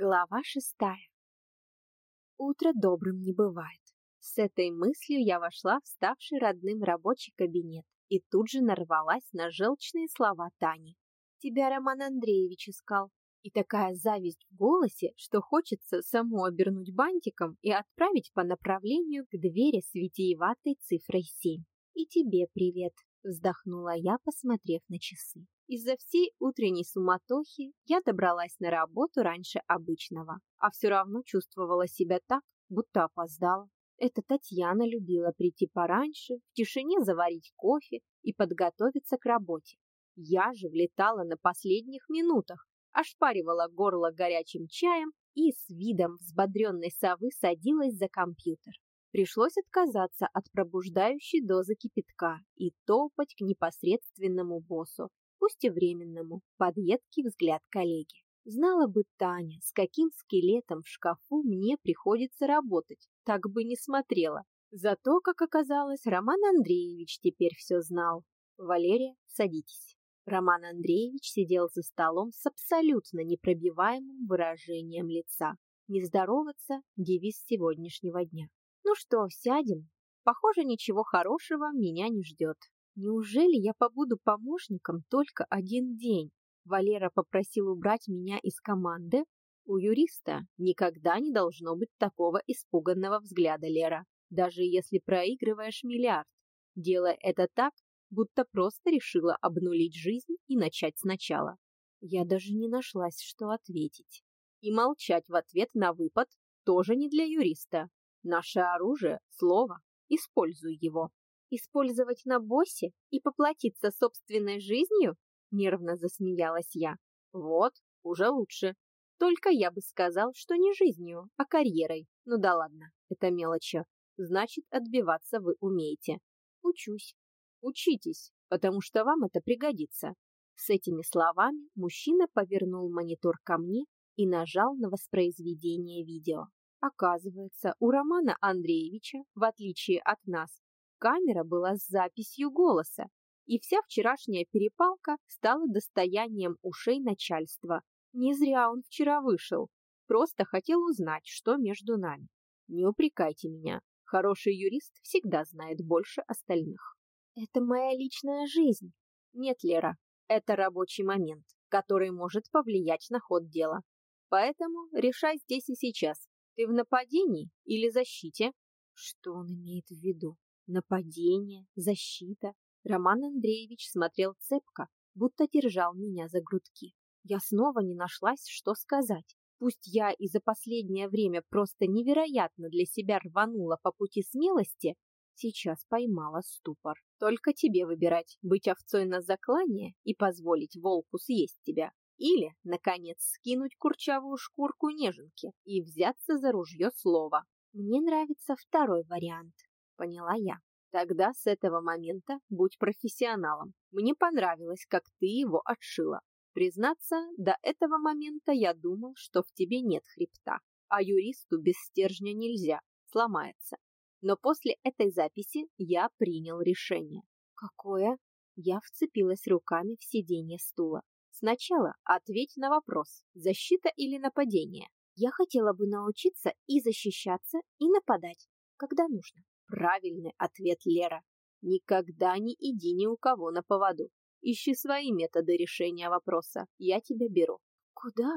Глава шестая. Утро добрым не бывает. С этой мыслью я вошла в ставший родным рабочий кабинет и тут же нарвалась на желчные слова Тани. «Тебя Роман Андреевич искал». И такая зависть в голосе, что хочется саму обернуть бантиком и отправить по направлению к двери с витиеватой цифрой 7. «И тебе привет», — вздохнула я, посмотрев на часы. Из-за всей утренней суматохи я добралась на работу раньше обычного, а все равно чувствовала себя так, будто опоздала. Эта Татьяна любила прийти пораньше, в тишине заварить кофе и подготовиться к работе. Я же влетала на последних минутах, ошпаривала горло горячим чаем и с видом взбодренной совы садилась за компьютер. Пришлось отказаться от пробуждающей дозы кипятка и топать к непосредственному боссу, пусть и временному, под едкий взгляд коллеги. Знала бы Таня, с каким скелетом в шкафу мне приходится работать, так бы не смотрела. Зато, как оказалось, Роман Андреевич теперь все знал. «Валерия, садитесь». Роман Андреевич сидел за столом с абсолютно непробиваемым выражением лица. «Не здороваться» – девиз сегодняшнего дня. «Ну что, сядем?» Похоже, ничего хорошего меня не ждет. Неужели я побуду помощником только один день? Валера попросил убрать меня из команды. У юриста никогда не должно быть такого испуганного взгляда, Лера, даже если проигрываешь миллиард. Делая это так, будто просто решила обнулить жизнь и начать сначала. Я даже не нашлась, что ответить. И молчать в ответ на выпад тоже не для юриста. Наше оружие — слово. Используй его. Использовать на боссе и поплатиться собственной жизнью? Нервно засмеялась я. Вот, уже лучше. Только я бы сказал, что не жизнью, а карьерой. Ну да ладно, это мелочи. Значит, отбиваться вы умеете. Учусь. Учитесь, потому что вам это пригодится. С этими словами мужчина повернул монитор ко мне и нажал на воспроизведение видео. Оказывается, у Романа Андреевича, в отличие от нас, Камера была с записью голоса, и вся вчерашняя перепалка стала достоянием ушей начальства. Не зря он вчера вышел. Просто хотел узнать, что между нами. Не упрекайте меня. Хороший юрист всегда знает больше остальных. Это моя личная жизнь. Нет, Лера, это рабочий момент, который может повлиять на ход дела. Поэтому решай здесь и сейчас. Ты в нападении или защите? Что он имеет в виду? Нападение, защита. Роман Андреевич смотрел цепко, будто держал меня за грудки. Я снова не нашлась, что сказать. Пусть я и за последнее время просто невероятно для себя рванула по пути смелости, сейчас поймала ступор. Только тебе выбирать, быть овцой на заклание и позволить волку съесть тебя. Или, наконец, скинуть курчавую шкурку неженки и взяться за ружье слова. Мне нравится второй вариант поняла я. Тогда с этого момента будь профессионалом. Мне понравилось, как ты его отшила. Признаться, до этого момента я думал, что в тебе нет хребта, а юристу без стержня нельзя, сломается. Но после этой записи я принял решение. Какое? Я вцепилась руками в сиденье стула. Сначала ответь на вопрос, защита или нападение. Я хотела бы научиться и защищаться, и нападать, когда нужно. Правильный ответ, Лера. Никогда не иди ни у кого на поводу. Ищи свои методы решения вопроса. Я тебя беру. Куда?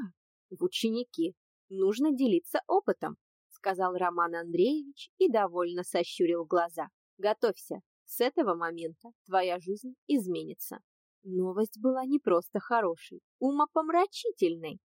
В ученики. Нужно делиться опытом, сказал Роман Андреевич и довольно сощурил глаза. Готовься. С этого момента твоя жизнь изменится. Новость была не просто хорошей, умопомрачительной.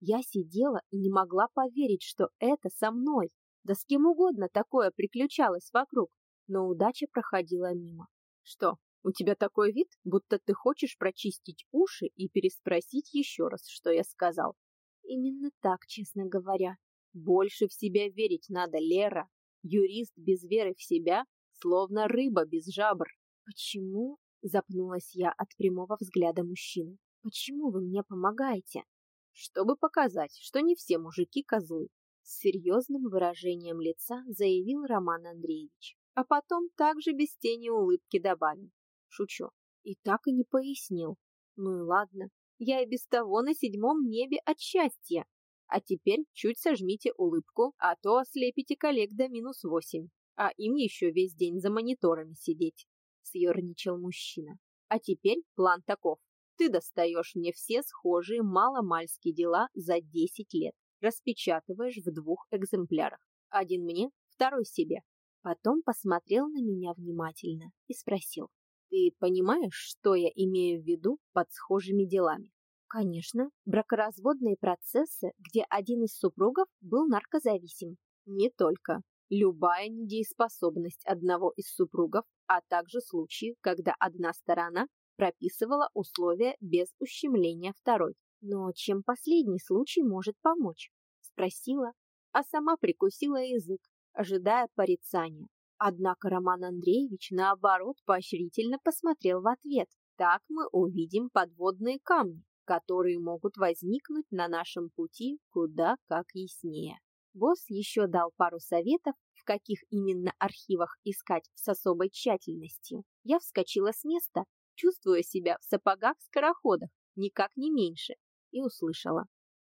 Я сидела и не могла поверить, что это со мной. Да с кем угодно такое приключалось вокруг, но удача проходила мимо. Что, у тебя такой вид, будто ты хочешь прочистить уши и переспросить еще раз, что я сказал? Именно так, честно говоря. Больше в себя верить надо, Лера. Юрист без веры в себя, словно рыба без жабр. Почему? Запнулась я от прямого взгляда мужчины. Почему вы мне помогаете? Чтобы показать, что не все мужики козлы, с серьезным выражением лица заявил Роман Андреевич, а потом также без тени улыбки добавил. Шучу. И так и не пояснил. Ну и ладно, я и без того на седьмом небе от счастья. А теперь чуть сожмите улыбку, а то ослепите коллег до минус восемь. А им еще весь день за мониторами сидеть. Съерничал мужчина. А теперь план таков. Ты достаешь мне все схожие маломальские дела за 10 лет. Распечатываешь в двух экземплярах. Один мне, второй себе. Потом посмотрел на меня внимательно и спросил. Ты понимаешь, что я имею в виду под схожими делами? Конечно, бракоразводные процессы, где один из супругов был наркозависим. Не только. Любая недееспособность одного из супругов, а также случаи, когда одна сторона прописывала условия без ущемления второй. Но чем последний случай может помочь? Спросила, а сама прикусила язык, ожидая порицания. Однако Роман Андреевич, наоборот, поощрительно посмотрел в ответ. Так мы увидим подводные камни, которые могут возникнуть на нашем пути куда как яснее. Босс еще дал пару советов, в каких именно архивах искать с особой тщательностью. Я вскочила с места, чувствуя себя в сапогах-скороходах, никак не меньше, и услышала.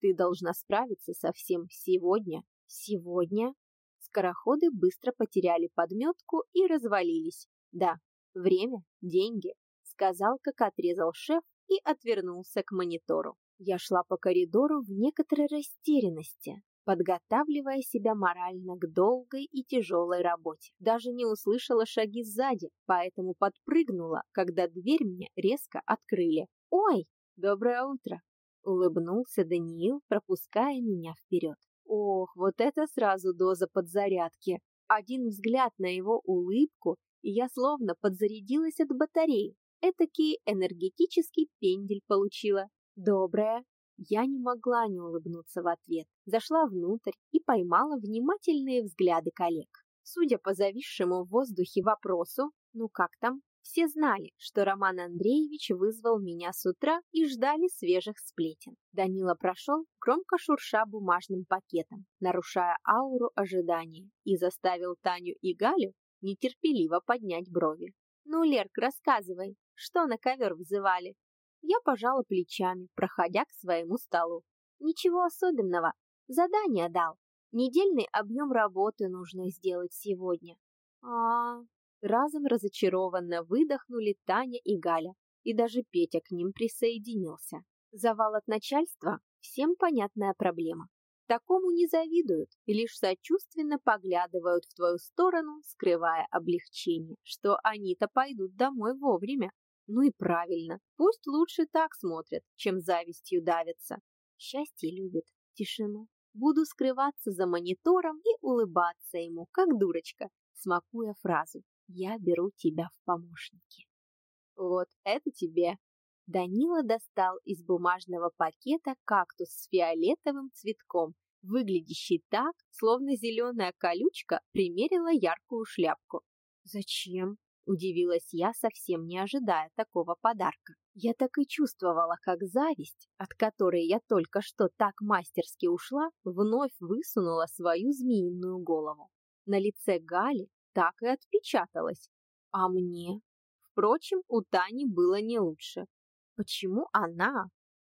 Ты должна справиться со всем сегодня. Сегодня? Скороходы быстро потеряли подметку и развалились. Да, время, деньги, сказал, как отрезал шеф и отвернулся к монитору. Я шла по коридору в некоторой растерянности, подготавливая себя морально к долгой и тяжелой работе. Даже не услышала шаги сзади, поэтому подпрыгнула, когда дверь мне резко открыли. «Ой, доброе утро!» — улыбнулся Даниил, пропуская меня вперед. Ох, вот это сразу доза подзарядки. Один взгляд на его улыбку, и я словно подзарядилась от батареи. Этакий энергетический пендель получила. Доброе. Я не могла не улыбнуться в ответ. Зашла внутрь и поймала внимательные взгляды коллег. Судя по зависшему в воздухе вопросу, ну как там, все знали, что Роман Андреевич вызвал меня с утра и ждали свежих сплетен. Данила прошел, громко шурша бумажным пакетом, нарушая ауру ожидания, и заставил Таню и Галю нетерпеливо поднять брови. «Ну, Лерк, рассказывай, что на ковер вызывали?» Я пожала плечами, проходя к своему столу. «Ничего особенного. Задание дал. Недельный объем работы нужно сделать сегодня». «А, Разом разочарованно выдохнули Таня и Галя, и даже Петя к ним присоединился. Завал от начальства – всем понятная проблема. Такому не завидуют лишь сочувственно поглядывают в твою сторону, скрывая облегчение, что они-то пойдут домой вовремя. Ну и правильно, пусть лучше так смотрят, чем завистью давятся. Счастье любит тишину. Буду скрываться за монитором и улыбаться ему, как дурочка, смакуя фразу я беру тебя в помощники. Вот это тебе. Данила достал из бумажного пакета кактус с фиолетовым цветком, выглядящий так, словно зеленая колючка примерила яркую шляпку. Зачем? Удивилась я, совсем не ожидая такого подарка. Я так и чувствовала, как зависть, от которой я только что так мастерски ушла, вновь высунула свою змеиную голову. На лице Гали так и отпечаталось. А мне? Впрочем, у Тани было не лучше. Почему она?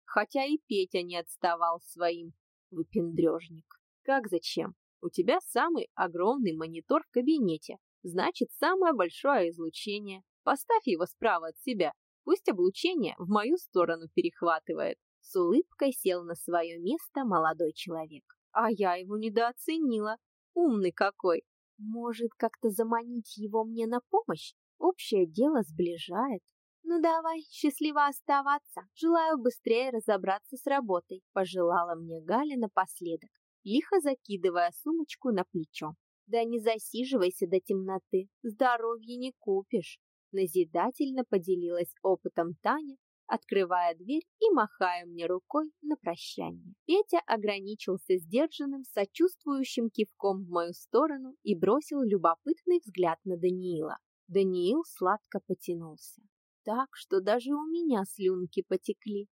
Хотя и Петя не отставал своим. Выпендрежник. Как зачем? У тебя самый огромный монитор в кабинете. Значит, самое большое излучение. Поставь его справа от себя. Пусть облучение в мою сторону перехватывает. С улыбкой сел на свое место молодой человек. А я его недооценила. Умный какой. Может, как-то заманить его мне на помощь? Общее дело сближает. Ну давай, счастливо оставаться. Желаю быстрее разобраться с работой, пожелала мне Галя напоследок, лихо закидывая сумочку на плечо. Да не засиживайся до темноты, здоровье не купишь. Назидательно поделилась опытом Таня, открывая дверь и махая мне рукой на прощание. Петя ограничился сдержанным, сочувствующим кивком в мою сторону и бросил любопытный взгляд на Даниила. Даниил сладко потянулся, так что даже у меня слюнки потекли.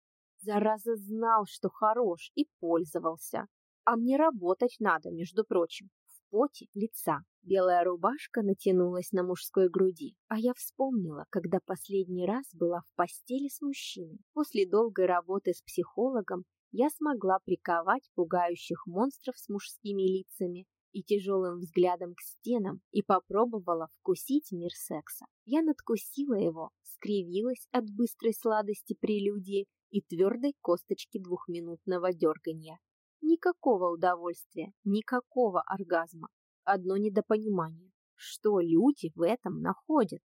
Зараза знал, что хорош и пользовался. А мне работать надо, между прочим поте лица. Белая рубашка натянулась на мужской груди, а я вспомнила, когда последний раз была в постели с мужчиной. После долгой работы с психологом я смогла приковать пугающих монстров с мужскими лицами и тяжелым взглядом к стенам и попробовала вкусить мир секса. Я надкусила его, скривилась от быстрой сладости прелюдии и твердой косточки двухминутного дергания. Никакого удовольствия, никакого оргазма. Одно недопонимание. Что люди в этом находят?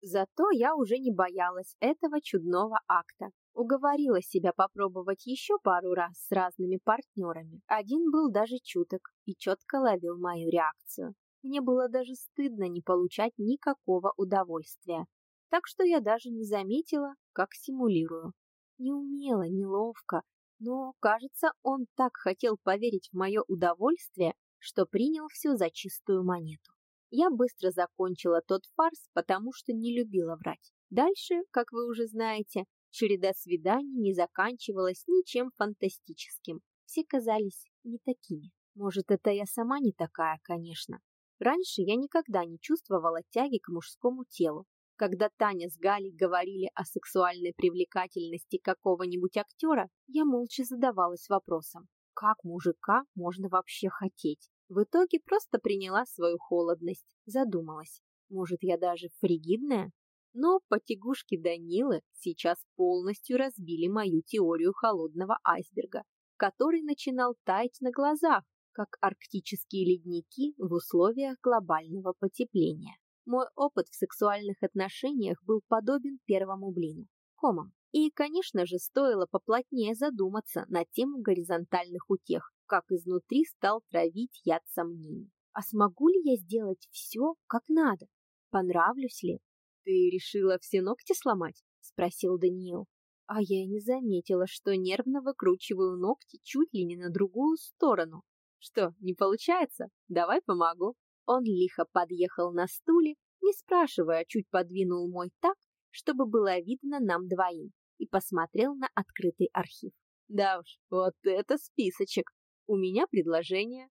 Зато я уже не боялась этого чудного акта. Уговорила себя попробовать еще пару раз с разными партнерами. Один был даже чуток и четко ловил мою реакцию. Мне было даже стыдно не получать никакого удовольствия. Так что я даже не заметила, как симулирую. Не умела, неловко, но, кажется, он так хотел поверить в мое удовольствие, что принял все за чистую монету. Я быстро закончила тот фарс, потому что не любила врать. Дальше, как вы уже знаете, череда свиданий не заканчивалась ничем фантастическим. Все казались не такими. Может, это я сама не такая, конечно. Раньше я никогда не чувствовала тяги к мужскому телу. Когда Таня с Галей говорили о сексуальной привлекательности какого-нибудь актера, я молча задавалась вопросом, как мужика можно вообще хотеть? В итоге просто приняла свою холодность, задумалась. Может, я даже фригидная? Но потягушки Данилы сейчас полностью разбили мою теорию холодного айсберга, который начинал таять на глазах, как арктические ледники в условиях глобального потепления. Мой опыт в сексуальных отношениях был подобен первому блину, комом. И, конечно же, стоило поплотнее задуматься на тему горизонтальных утех, как изнутри стал травить яд сомнений. А смогу ли я сделать все, как надо? Понравлюсь ли? Ты решила все ногти сломать? Спросил Даниил. А я и не заметила, что нервно выкручиваю ногти чуть ли не на другую сторону. Что, не получается? Давай помогу. Он лихо подъехал на стуле, не спрашивая, чуть подвинул мой так, чтобы было видно нам двоим, и посмотрел на открытый архив. Да уж, вот это списочек. У меня предложение.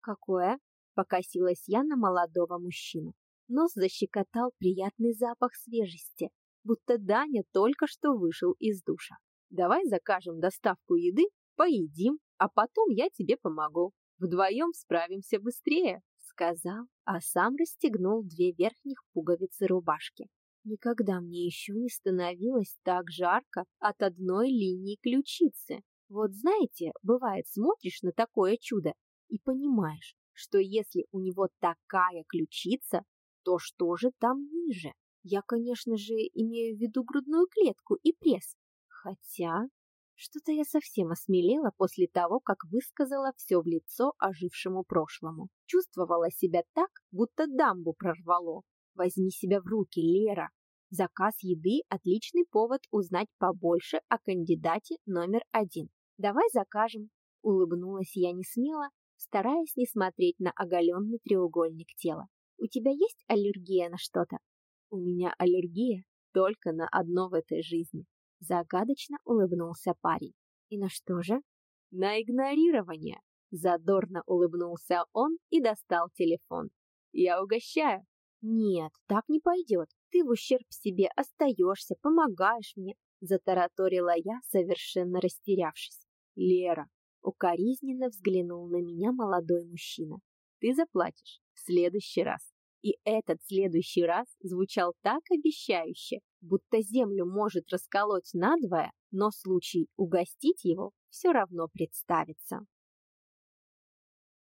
Какое? Покосилась я на молодого мужчину. Нос защекотал приятный запах свежести, будто Даня только что вышел из душа. Давай закажем доставку еды, поедим, а потом я тебе помогу. Вдвоем справимся быстрее, сказал, а сам расстегнул две верхних пуговицы рубашки. Никогда мне еще не становилось так жарко от одной линии ключицы. Вот знаете, бывает, смотришь на такое чудо и понимаешь, что если у него такая ключица, то что же там ниже? Я, конечно же, имею в виду грудную клетку и пресс. Хотя, что-то я совсем осмелела после того, как высказала все в лицо ожившему прошлому. Чувствовала себя так, будто дамбу прорвало. Возьми себя в руки, Лера. Заказ еды – отличный повод узнать побольше о кандидате номер один. Давай закажем. Улыбнулась я не смело, стараясь не смотреть на оголенный треугольник тела. У тебя есть аллергия на что-то? У меня аллергия только на одно в этой жизни. Загадочно улыбнулся парень. И на что же? На игнорирование. Задорно улыбнулся он и достал телефон. Я угощаю. Нет, так не пойдет. Ты в ущерб себе остаешься, помогаешь мне, затараторила я, совершенно растерявшись. Лера, укоризненно взглянул на меня молодой мужчина. Ты заплатишь в следующий раз. И этот следующий раз звучал так обещающе, будто землю может расколоть надвое, но случай угостить его все равно представится.